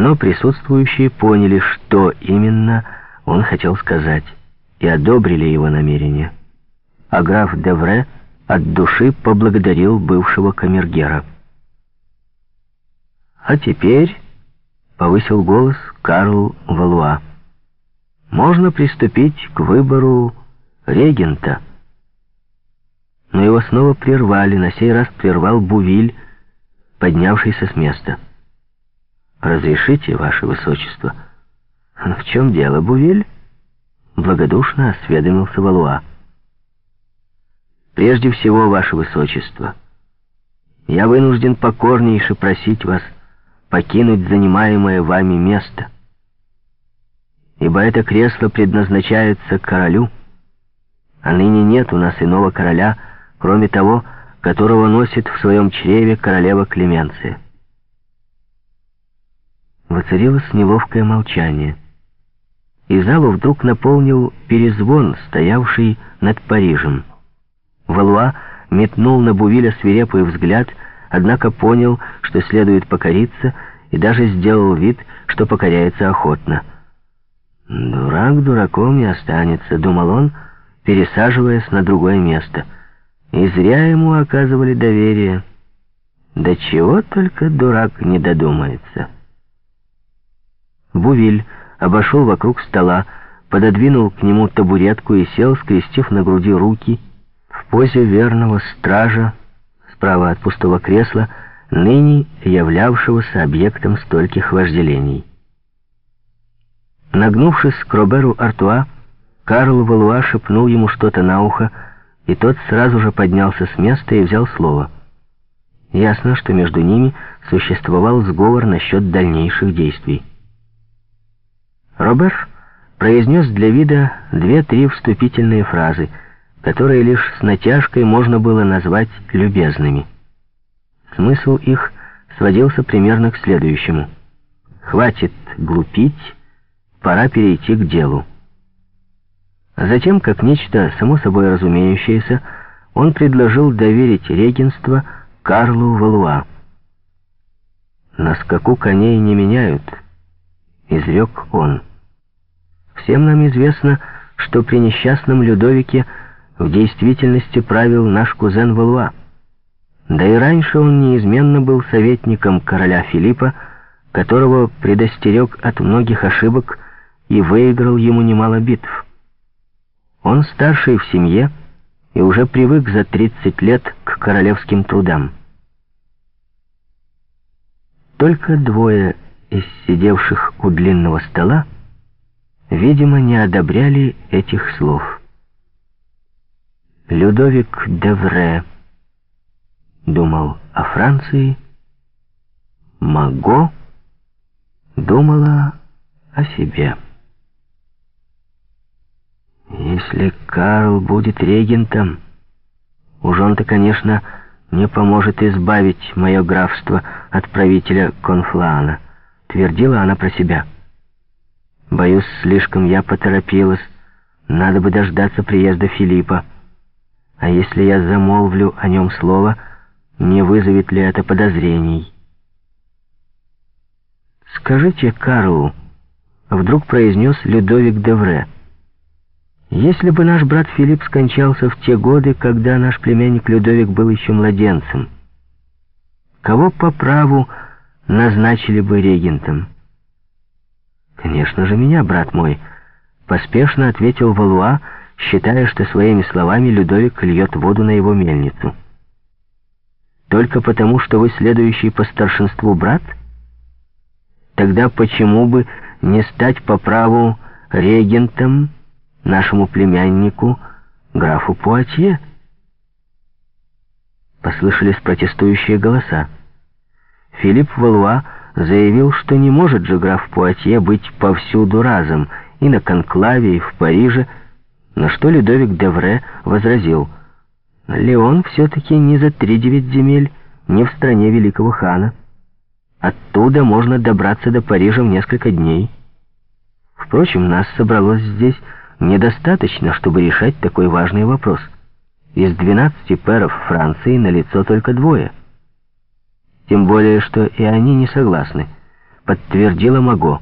но присутствующие поняли, что именно он хотел сказать, и одобрили его намерение. А граф Девре от души поблагодарил бывшего камергера. «А теперь...» — повысил голос Карл Валуа. «Можно приступить к выбору регента». Но его снова прервали, на сей раз прервал Бувиль, поднявшийся с места. «Разрешите, ваше высочество?» «В чем дело, Бувиль?» Благодушно осведомился Валуа. «Прежде всего, ваше высочество, я вынужден покорнейше просить вас покинуть занимаемое вами место, ибо это кресло предназначается королю, а ныне нет у нас иного короля, кроме того, которого носит в своем чреве королева Клеменция. Воцарилось неловкое молчание, и залу вдруг наполнил перезвон, стоявший над Парижем. Валуа метнул на Бувиля свирепый взгляд, однако понял, что следует покориться, и даже сделал вид, что покоряется охотно. «Дурак дураком не останется», — думал он, пересаживаясь на другое место. И зря ему оказывали доверие. До чего только дурак не додумается. Бувиль обошел вокруг стола, пододвинул к нему табуретку и сел, скрестив на груди руки, в позе верного стража, справа от пустого кресла, ныне являвшегося объектом стольких вожделений. Нагнувшись к Роберу Артуа, Карл Валуа шепнул ему что-то на ухо, и тот сразу же поднялся с места и взял слово. Ясно, что между ними существовал сговор насчет дальнейших действий. Робер произнес для вида две-три вступительные фразы, которые лишь с натяжкой можно было назвать любезными. Смысл их сводился примерно к следующему. «Хватит глупить, пора перейти к делу». Затем, как нечто само собой разумеющееся, он предложил доверить регенство Карлу Валуа. «На скаку коней не меняют», — изрек он. «Всем нам известно, что при несчастном Людовике в действительности правил наш кузен Валуа. Да и раньше он неизменно был советником короля Филиппа, которого предостерег от многих ошибок и выиграл ему немало битв. Он старший в семье и уже привык за 30 лет к королевским трудам. Только двое из сидевших у длинного стола, видимо, не одобряли этих слов. Людовик Девре думал о Франции, Маго думала о себе. Если Карл будет регентом, уж он-то, конечно, не поможет избавить мое графство от правителя Конфлана, твердила она про себя. Боюсь, слишком я поторопилась. Надо бы дождаться приезда Филиппа. А если я замолвлю о нем слово, не вызовет ли это подозрений? «Скажите Карлу», — вдруг произнес Людовик Девре, — если бы наш брат Филипп скончался в те годы, когда наш племянник Людовик был еще младенцем, кого по праву назначили бы регентом? Конечно же меня, брат мой, поспешно ответил Валуа, считая, что своими словами Людовик льет воду на его мельницу. Только потому, что вы следующий по старшинству брат? Тогда почему бы не стать по праву регентом, нашему племяннику, графу Пуатье. Послышались протестующие голоса. Филипп Валуа заявил, что не может же граф Пуатье быть повсюду разом, и на конклаве, и в Париже, на что Людовик Девре возразил, «Леон все-таки не за три девять земель, не в стране великого хана. Оттуда можно добраться до Парижа в несколько дней. Впрочем, нас собралось здесь недостаточно, чтобы решать такой важный вопрос. Из 12 пэров Франции налицо только двое. Тем более, что и они не согласны. подтвердила Маго.